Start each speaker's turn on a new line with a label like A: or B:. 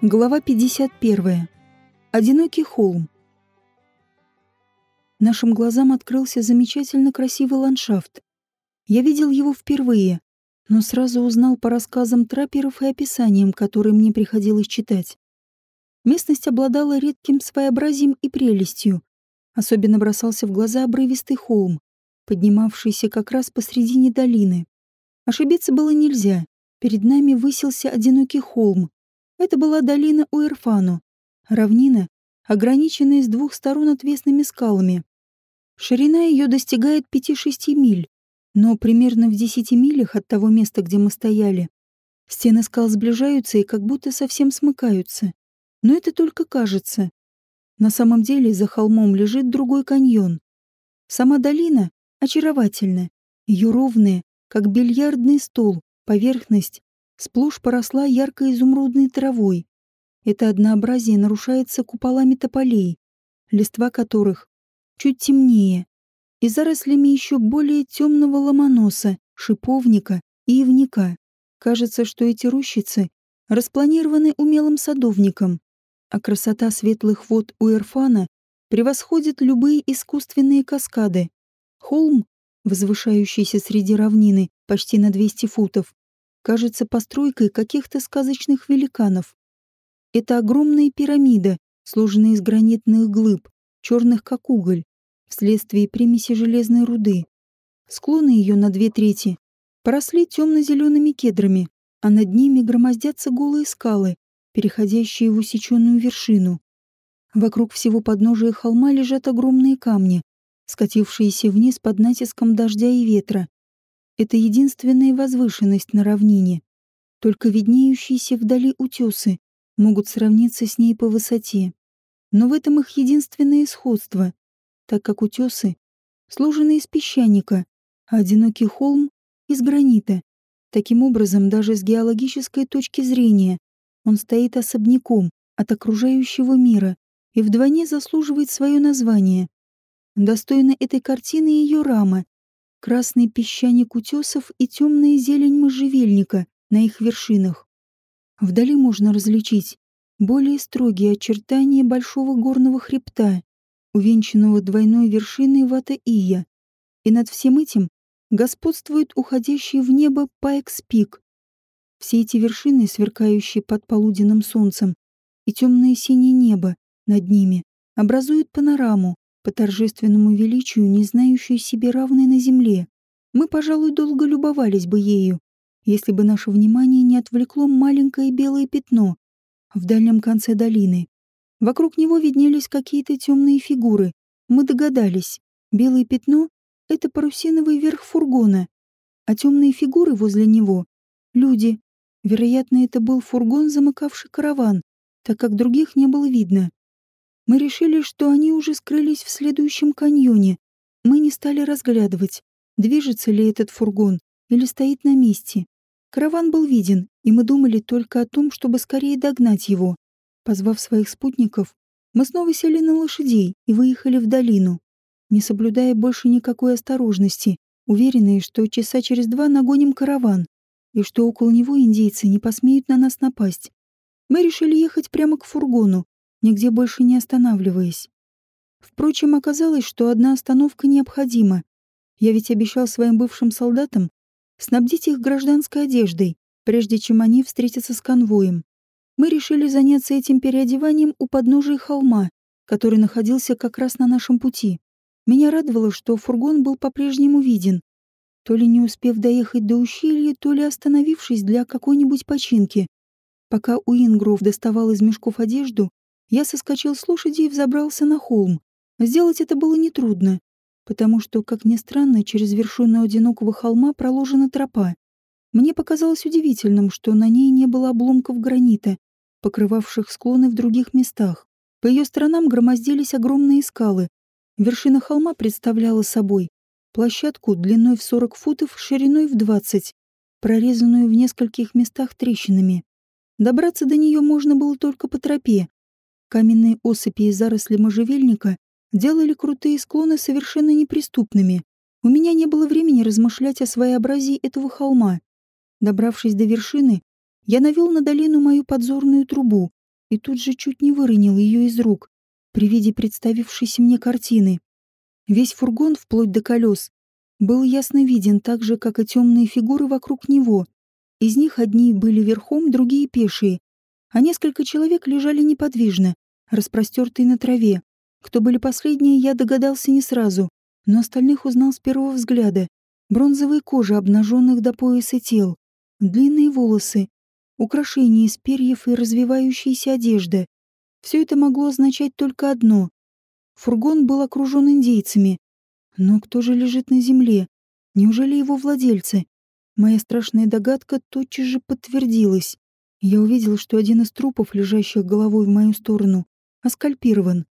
A: Глава 51. Одинокий холм. Нашим глазам открылся замечательно красивый ландшафт. Я видел его впервые, но сразу узнал по рассказам трапперов и описаниям, которые мне приходилось читать. Местность обладала редким своеобразием и прелестью. Особенно бросался в глаза обрывистый холм, поднимавшийся как раз посредине долины. Ошибиться было нельзя. Перед нами высился одинокий холм, это была долина Уэрфану, равнина, ограниченная с двух сторон отвесными скалами. Ширина ее достигает 5-6 миль, но примерно в 10 милях от того места, где мы стояли, стены скал сближаются и как будто совсем смыкаются. Но это только кажется. На самом деле за холмом лежит другой каньон. Сама долина очаровательна. Ее ровная, как бильярдный стол, поверхность сплошь поросла яркой изумрудной травой. Это однообразие нарушается куполами тополей, листва которых чуть темнее, и зарослями еще более темного ломоноса, шиповника и ивника. Кажется, что эти рощицы распланированы умелым садовником, а красота светлых вод у Эрфана превосходит любые искусственные каскады. Холм, возвышающийся среди равнины почти на 200 футов, кажется постройкой каких-то сказочных великанов. Это огромная пирамида, сложенная из гранитных глыб, черных как уголь, вследствие примеси железной руды. Склоны ее на две трети поросли темно-зелеными кедрами, а над ними громоздятся голые скалы, переходящие в усеченную вершину. Вокруг всего подножия холма лежат огромные камни, скатившиеся вниз под натиском дождя и ветра. Это единственная возвышенность на равнине. Только виднеющиеся вдали утесы могут сравниться с ней по высоте. Но в этом их единственное сходство, так как утесы сложены из песчаника, а одинокий холм — из гранита. Таким образом, даже с геологической точки зрения, он стоит особняком от окружающего мира и вдвойне заслуживает свое название. Достойна этой картины ее рама, красный песчаник утесов и темная зелень можжевельника на их вершинах. Вдали можно различить более строгие очертания большого горного хребта, увенчанного двойной вершиной Вата-Ия, и над всем этим господствует уходящий в небо Пайкс-Пик. Все эти вершины, сверкающие под полуденным солнцем, и темное синее небо над ними, образуют панораму, по торжественному величию, не знающую себе равной на земле. Мы, пожалуй, долго любовались бы ею, если бы наше внимание не отвлекло маленькое белое пятно в дальнем конце долины. Вокруг него виднелись какие-то темные фигуры. Мы догадались, белое пятно — это парусиновый верх фургона, а темные фигуры возле него — люди. Вероятно, это был фургон, замыкавший караван, так как других не было видно. Мы решили, что они уже скрылись в следующем каньоне. Мы не стали разглядывать, движется ли этот фургон или стоит на месте. Караван был виден, и мы думали только о том, чтобы скорее догнать его. Позвав своих спутников, мы снова сели на лошадей и выехали в долину, не соблюдая больше никакой осторожности, уверенные, что часа через два нагоним караван, и что около него индейцы не посмеют на нас напасть. Мы решили ехать прямо к фургону, нигде больше не останавливаясь. Впрочем, оказалось, что одна остановка необходима. Я ведь обещал своим бывшим солдатам снабдить их гражданской одеждой, прежде чем они встретятся с конвоем. Мы решили заняться этим переодеванием у подножия холма, который находился как раз на нашем пути. Меня радовало, что фургон был по-прежнему виден, то ли не успев доехать до ущелья, то ли остановившись для какой-нибудь починки. Пока Уингров доставал из мешков одежду, я соскочил с лошади и взобрался на холм. Сделать это было нетрудно, потому что, как ни странно, через вершину одинокого холма проложена тропа. Мне показалось удивительным, что на ней не было обломков гранита, покрывавших склоны в других местах. По ее сторонам громоздились огромные скалы. Вершина холма представляла собой площадку длиной в 40 футов, шириной в 20, прорезанную в нескольких местах трещинами. Добраться до нее можно было только по тропе, Каменные осыпи и заросли можжевельника делали крутые склоны совершенно неприступными. У меня не было времени размышлять о своеобразии этого холма. Добравшись до вершины, я навел на долину мою подзорную трубу и тут же чуть не выронил ее из рук при виде представившейся мне картины. Весь фургон, вплоть до колес, был ясно виден так же, как и темные фигуры вокруг него. Из них одни были верхом, другие пешие, а несколько человек лежали неподвижно, распростертые на траве. Кто были последние, я догадался не сразу, но остальных узнал с первого взгляда. Бронзовая кожа обнаженных до пояса тел, длинные волосы, украшения из перьев и развивающаяся одежда. Все это могло означать только одно. Фургон был окружен индейцами. Но кто же лежит на земле? Неужели его владельцы? Моя страшная догадка тотчас же подтвердилась. Я увидел, что один из трупов, лежащих головой в мою сторону, оскальпирован.